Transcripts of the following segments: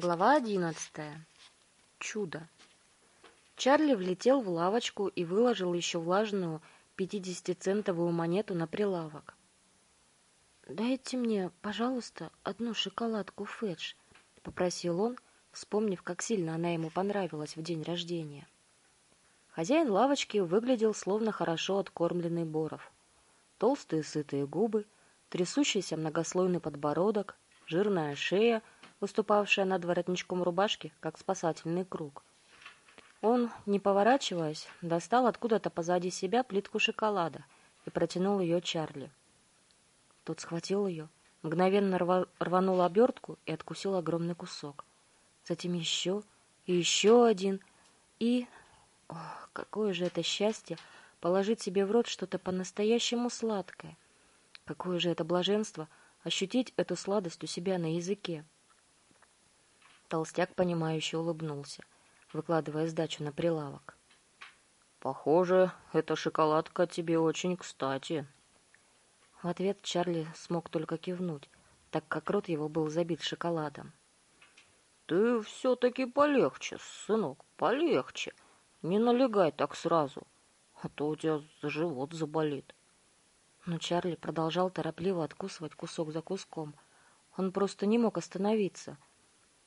Глава одиннадцатая. Чудо. Чарли влетел в лавочку и выложил еще влажную пятидесятицентовую монету на прилавок. «Дайте мне, пожалуйста, одну шоколадку Фэдж», — попросил он, вспомнив, как сильно она ему понравилась в день рождения. Хозяин лавочки выглядел словно хорошо откормленный Боров. Толстые сытые губы, трясущийся многослойный подбородок, жирная шея — выступавшая над воротничком рубашки, как спасательный круг. Он, не поворачиваясь, достал откуда-то позади себя плитку шоколада и протянул ее Чарли. Тот схватил ее, мгновенно рванул обертку и откусил огромный кусок. Затем еще и еще один. И... Ох, какое же это счастье положить себе в рот что-то по-настоящему сладкое. Какое же это блаженство ощутить эту сладость у себя на языке. Толстяк, понимающе улыбнулся, выкладывая сдачу на прилавок. «Похоже, эта шоколадка тебе очень кстати». В ответ Чарли смог только кивнуть, так как рот его был забит шоколадом. «Ты все-таки полегче, сынок, полегче. Не налегай так сразу, а то у тебя живот заболит». Но Чарли продолжал торопливо откусывать кусок за куском. Он просто не мог остановиться —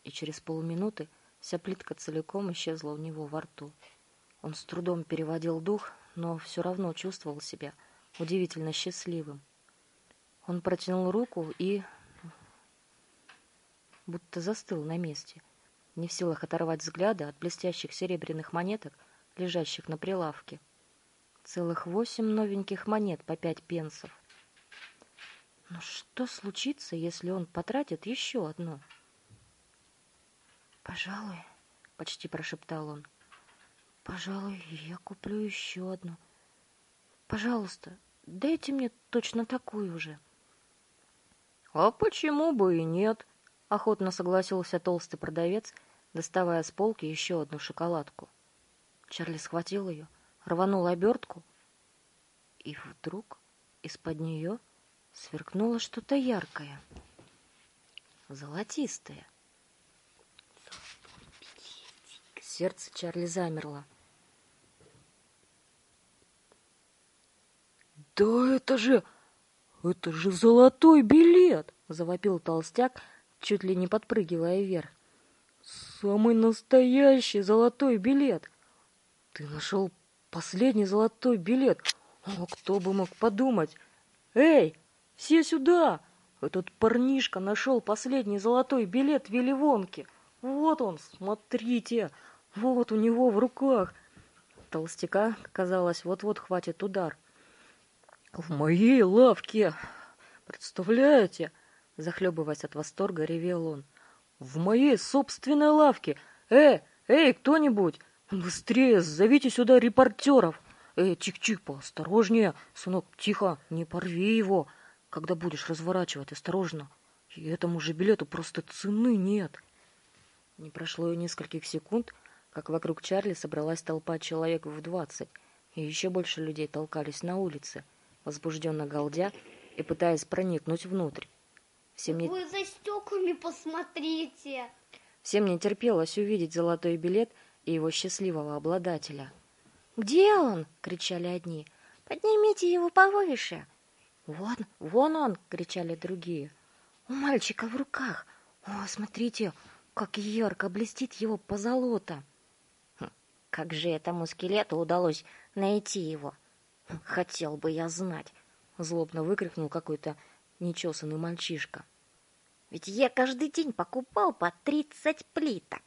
и через полминуты вся плитка целиком исчезла у него во рту. Он с трудом переводил дух, но все равно чувствовал себя удивительно счастливым. Он протянул руку и будто застыл на месте, не в силах оторвать взгляда от блестящих серебряных монеток, лежащих на прилавке. Целых восемь новеньких монет по пять пенсов. Но что случится, если он потратит еще одну? — «Пожалуй», — почти прошептал он, — «пожалуй, я куплю еще одну. Пожалуйста, дайте мне точно такую же». «А почему бы и нет?» — охотно согласился толстый продавец, доставая с полки еще одну шоколадку. Чарли схватил ее, рванул обертку, и вдруг из-под нее сверкнуло что-то яркое, золотистое. Сердце Чарли замерло. «Да это же... это же золотой билет!» — завопил толстяк, чуть ли не подпрыгивая вверх. «Самый настоящий золотой билет! Ты нашел последний золотой билет! О, кто бы мог подумать! Эй, все сюда! Этот парнишка нашел последний золотой билет в Вилливонке! Вот он, смотрите! Вот у него в руках. Толстяка, казалось, вот-вот хватит удар. В моей лавке, представляете? Захлебываясь от восторга, ревел он. В моей собственной лавке. Эй, эй, кто-нибудь, быстрее зовите сюда репортеров. Эй, чик-чик, поосторожнее, сынок, тихо, не порви его. Когда будешь разворачивать, осторожно. И этому же билету просто цены нет. Не прошло и нескольких секунд, как вокруг Чарли собралась толпа человек в двадцать, и еще больше людей толкались на улице, возбужденно галдя и пытаясь проникнуть внутрь. Всем не... Вы за стеклами посмотрите! Всем не терпелось увидеть золотой билет и его счастливого обладателя. «Где он?» — кричали одни. «Поднимите его повыше!» «Вон, вон он!» — кричали другие. «У мальчика в руках! О, смотрите, как ярко блестит его позолота!» Как же этому скелету удалось найти его? Хотел бы я знать, злобно выкрикнул какой-то нечесанный мальчишка. Ведь я каждый день покупал по тридцать плиток.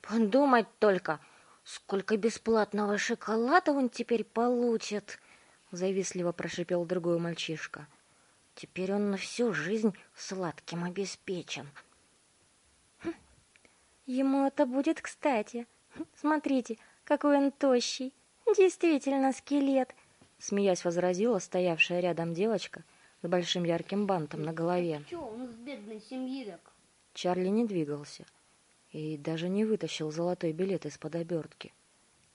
Подумать только, сколько бесплатного шоколада он теперь получит, завистливо прошипел другой мальчишка. Теперь он на всю жизнь сладким обеспечен. Хм, ему это будет кстати, Смотрите, какой он тощий. Действительно скелет. Смеясь возразила стоявшая рядом девочка с большим ярким бантом на голове. Че, он из бедной семьи так? Чарли не двигался и даже не вытащил золотой билет из-под обертки.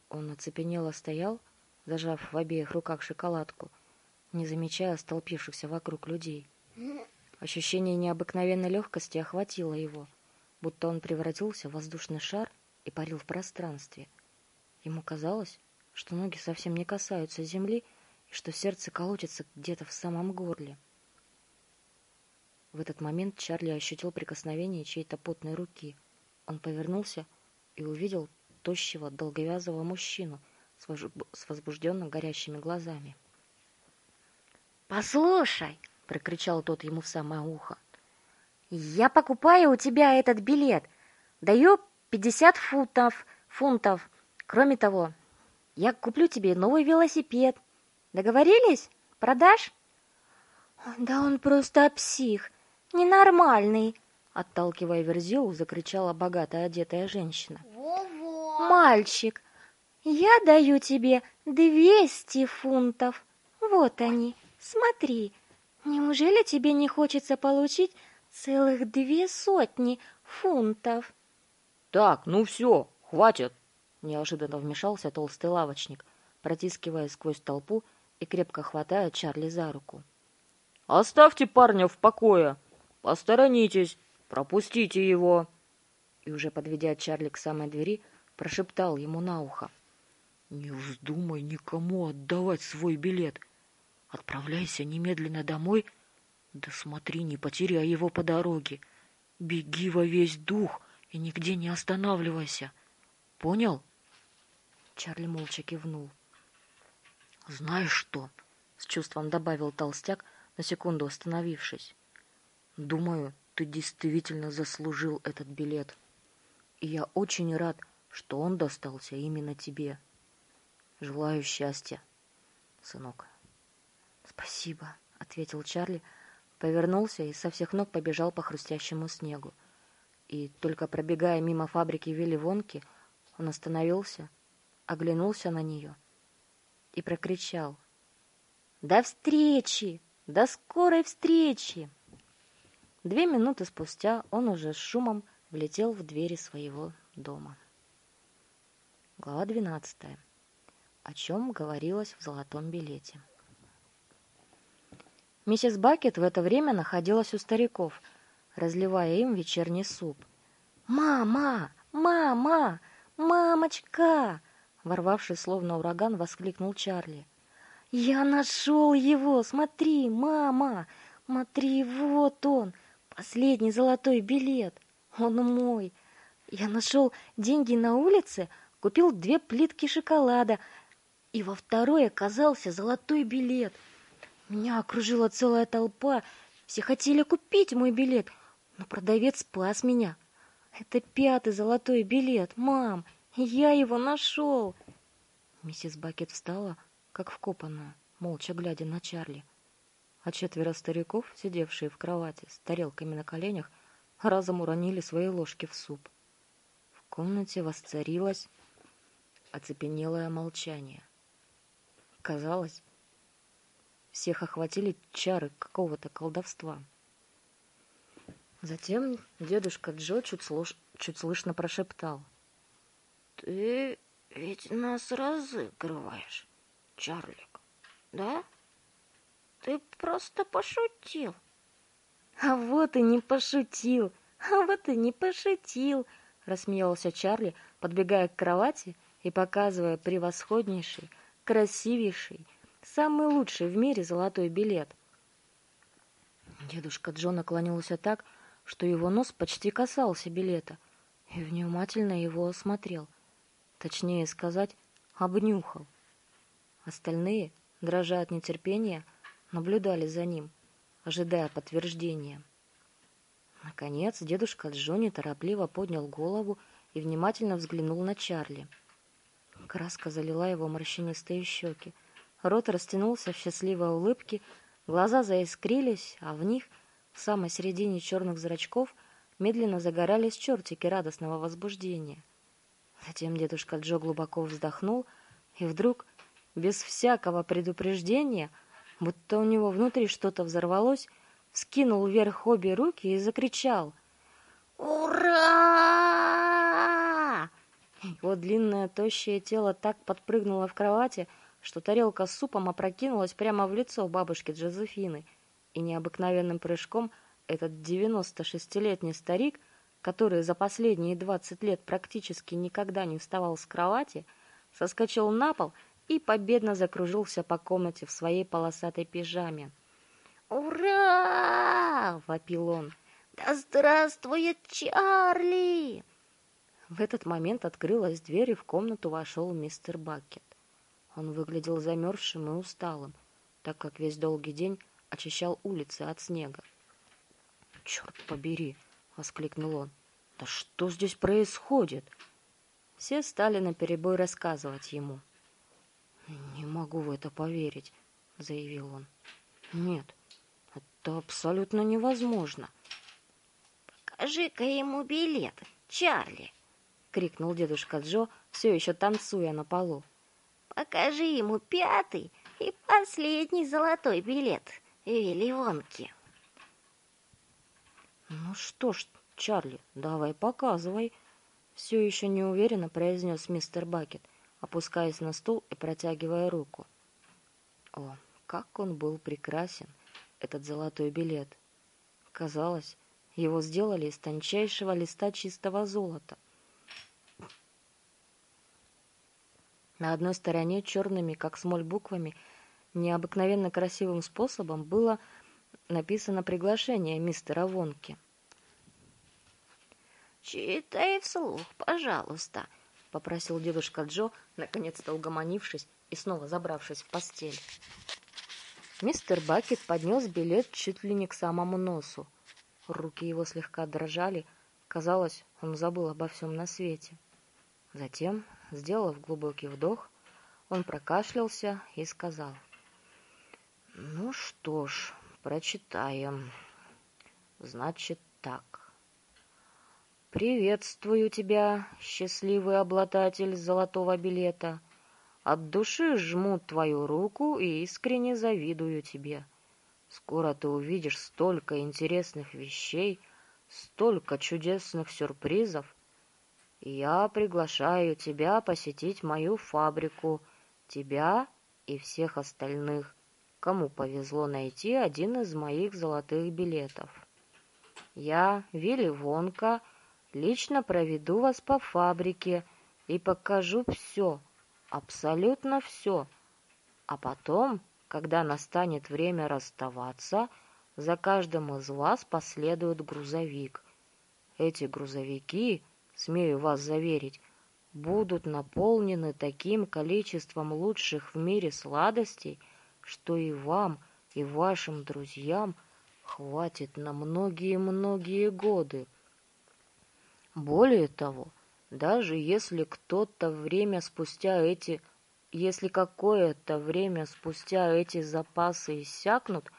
Он оцепенело стоял, зажав в обеих руках шоколадку, не замечая столпившихся вокруг людей. Ощущение необыкновенной легкости охватило его. будто он превратился в воздушный шар и парил в пространстве. Ему казалось, что ноги совсем не касаются земли и что сердце колотится где-то в самом горле. В этот момент Чарли ощутил прикосновение чьей-то потной руки. Он повернулся и увидел тощего, долговязого мужчину с возбужденно горящими глазами. «Послушай!» — прокричал тот ему в самое ухо. «Я покупаю у тебя этот билет. Даю пятьдесят фунтов, фунтов. Кроме того, я куплю тебе новый велосипед. Договорились? Продашь?» «Да он просто псих, ненормальный!» Отталкивая Верзилу, закричала богато одетая женщина. Во-во. «Мальчик, я даю тебе двести фунтов. Вот они, смотри. Неужели тебе не хочется получить целых две сотни фунтов?» «Так, ну все, хватит!» Неожиданно вмешался толстый лавочник, протискивая сквозь толпу и крепко хватая Чарли за руку. «Оставьте парня в покое! Посторонитесь! Пропустите его!» И уже подведя Чарли к самой двери, прошептал ему на ухо. «Не вздумай никому отдавать свой билет. Отправляйся немедленно домой, да смотри, не потеряй его по дороге. Беги во весь дух и нигде не останавливайся. Понял?» Чарли молча кивнул. «Знаешь что?» — с чувством добавил толстяк, на секунду остановившись. «Думаю, ты действительно заслужил этот билет. И я очень рад, что он достался именно тебе. Желаю счастья, сынок». «Спасибо», — ответил Чарли, повернулся и со всех ног побежал по хрустящему снегу. И только пробегая мимо фабрики Вилли Вонки, он остановился, оглянулся на нее и прокричал. «До встречи! До скорой встречи!» Две минуты спустя он уже с шумом влетел в двери своего дома. Глава двенадцатая. О чем говорилось в золотом билете. Миссис Бакет в это время находилась у стариков, разливая им вечерний суп. «Мама! Мама! Мамочка!» Ворвавшись словно ураган, воскликнул Чарли. «Я нашел его! Смотри, мама! Смотри, вот он! Последний золотой билет! Он мой! Я нашел деньги на улице, купил две плитки шоколада, и во второй оказался золотой билет. Меня окружила целая толпа, все хотели купить мой билет, но продавец спас меня. Это пятый золотой билет, мам, я его нашел!» Миссис Бакет встала, как вкопанная, молча глядя на Чарли. А четверо стариков, сидевшие в кровати с тарелками на коленях, разом уронили свои ложки в суп. В комнате восцарилось оцепенелое молчание. Казалось, всех охватили чары какого-то колдовства. Затем дедушка Джо чуть, слуш... чуть слышно прошептал — ты ведь нас разыгрываешь, Чарлик, да? Ты просто пошутил. А вот и не пошутил, а вот и не пошутил, рассмеялся Чарли, подбегая к кровати и показывая превосходнейший, красивейший, самый лучший в мире золотой билет. Дедушка Джо наклонился так, что его нос почти касался билета, и внимательно его осмотрел. Точнее сказать, обнюхал. Остальные, дрожа от нетерпения, наблюдали за ним, ожидая подтверждения. Наконец, дедушка Джонни торопливо поднял голову и внимательно взглянул на Чарли. Краска залила его морщинистые щеки. Рот растянулся в счастливой улыбке, глаза заискрились, а в них, в самой середине черных зрачков, медленно загорались чертики радостного возбуждения — Затем дедушка Джо глубоко вздохнул и вдруг, без всякого предупреждения, будто у него внутри что-то взорвалось, вскинул вверх обе руки и закричал «Ура!». Его длинное тощее тело так подпрыгнуло в кровати, что тарелка с супом опрокинулась прямо в лицо бабушки Джозефины, и необыкновенным прыжком этот девяносто шестилетний старик который за последние двадцать лет практически никогда не вставал с кровати, соскочил на пол и победно закружился по комнате в своей полосатой пижаме. «Ура!» — вопил он. «Да здравствует Чарли!» В этот момент открылась дверь, и в комнату вошел мистер Бакет. Он выглядел замерзшим и усталым, так как весь долгий день очищал улицы от снега. «Черт побери!» — воскликнул он. «Да что здесь происходит?» Все стали наперебой рассказывать ему. «Не могу в это поверить», — заявил он. «Нет, это абсолютно невозможно». «Покажи-ка ему билет, Чарли!» — крикнул дедушка Джо, все еще танцуя на полу. «Покажи ему пятый и последний золотой билет Вилли Вонки». «Ну что ж, Чарли, давай показывай», — все еще неуверенно произнес мистер Бакет, опускаясь на стул и протягивая руку. О, как он был прекрасен, этот золотой билет! Казалось, его сделали из тончайшего листа чистого золота. На одной стороне черными, как смоль, буквами, необыкновенно красивым способом было написано приглашение мистера Вонки. «Читай вслух, пожалуйста», — попросил дедушка Джо, наконец-то угомонившись и снова забравшись в постель. Мистер Бакет поднес билет чуть ли не к самому носу. Руки его слегка дрожали, казалось, он забыл обо всем на свете. Затем, сделав глубокий вдох, он прокашлялся и сказал. «Ну что ж, прочитаем. Значит так. Приветствую тебя, счастливый обладатель золотого билета. От души жму твою руку и искренне завидую тебе. Скоро ты увидишь столько интересных вещей, столько чудесных сюрпризов. Я приглашаю тебя посетить мою фабрику, тебя и всех остальных, кому повезло найти один из моих золотых билетов. Я, Вилли Вонка, лично проведу вас по фабрике и покажу все, абсолютно все. А потом когда настанет время расставаться, за каждым из вас последует грузовик. Эти грузовики, смею вас заверить, будут наполнены таким количеством лучших в мире сладостей, что и вам, и вашим друзьям хватит на многие-многие годы. Более того, даже если кто-то время спустя эти если какое-то время спустя эти запасы иссякнут,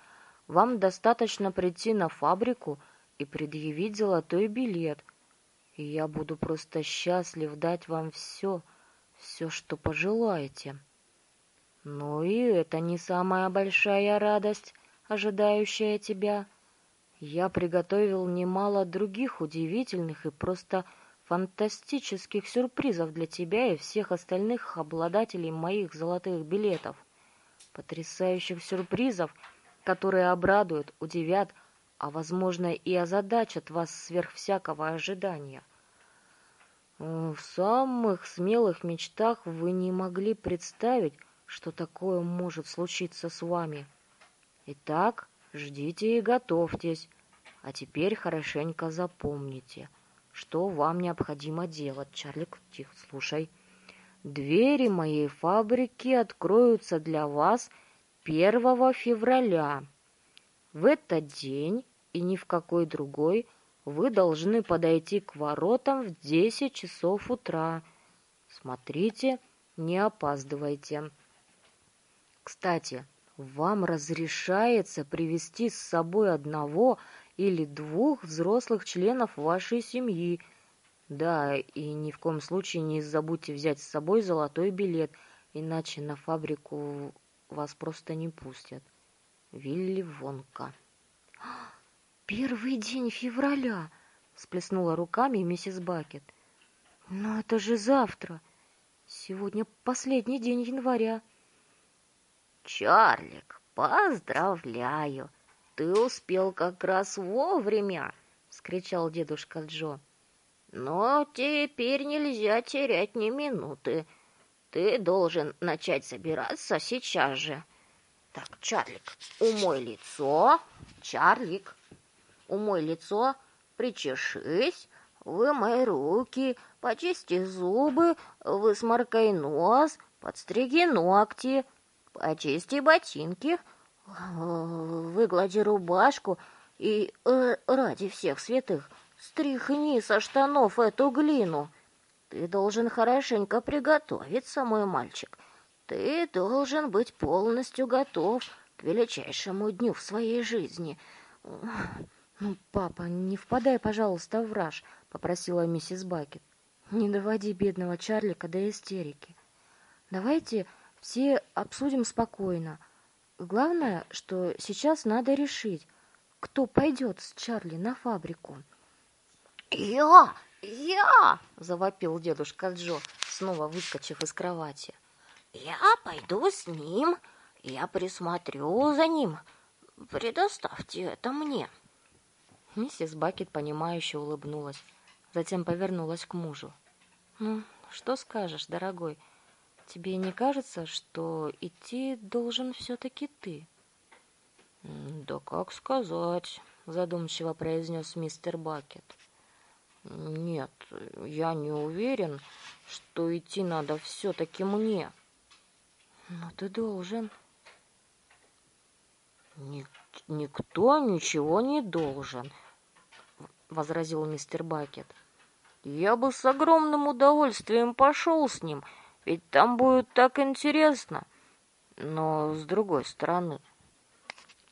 вам достаточно прийти на фабрику и предъявить золотой билет, и я буду просто счастлив дать вам все, все, что пожелаете. Но и это не самая большая радость, ожидающая тебя. Я приготовил немало других удивительных и просто фантастических сюрпризов для тебя и всех остальных обладателей моих золотых билетов. Потрясающих сюрпризов, которые обрадуют, удивят, а, возможно, и озадачат вас сверх всякого ожидания. В самых смелых мечтах вы не могли представить, что такое может случиться с вами. Итак, ждите и готовьтесь, а теперь хорошенько запомните — что вам необходимо делать. Чарлик, тихо, слушай. Двери моей фабрики откроются для вас 1 февраля. В этот день и ни в какой другой вы должны подойти к воротам в 10 часов утра. Смотрите, не опаздывайте. Кстати, вам разрешается привести с собой одного или двух взрослых членов вашей семьи. Да, и ни в коем случае не забудьте взять с собой золотой билет, иначе на фабрику вас просто не пустят. Вилли Вонка. «Первый день февраля!» — всплеснула руками миссис Бакет. «Но это же завтра! Сегодня последний день января!» «Чарлик, поздравляю! ты успел как раз вовремя!» — вскричал дедушка Джо. Но теперь нельзя терять ни минуты. Ты должен начать собираться сейчас же. Так, Чарлик, умой лицо. Чарлик, умой лицо, причешись, вымой руки, почисти зубы, высморкай нос, подстриги ногти, почисти ботинки, выглади рубашку и э, ради всех святых стряхни со штанов эту глину. Ты должен хорошенько приготовиться, мой мальчик. Ты должен быть полностью готов к величайшему дню в своей жизни. Ну, папа, не впадай, пожалуйста, в раж, попросила миссис Бакет. Не доводи бедного Чарлика до истерики. Давайте все обсудим спокойно. Главное, что сейчас надо решить, кто пойдет с Чарли на фабрику. «Я! Я!» — завопил дедушка Джо, снова выскочив из кровати. «Я пойду с ним, я присмотрю за ним. Предоставьте это мне». Миссис Бакет, понимающе улыбнулась, затем повернулась к мужу. «Ну, что скажешь, дорогой? Тебе не кажется, что идти должен все-таки ты?» «Да как сказать», — задумчиво произнес мистер Бакет. «Нет, я не уверен, что идти надо все-таки мне». «Но ты должен». Ник «Никто ничего не должен», — возразил мистер Бакет. «Я бы с огромным удовольствием пошел с ним, ведь там будет так интересно. Но, с другой стороны,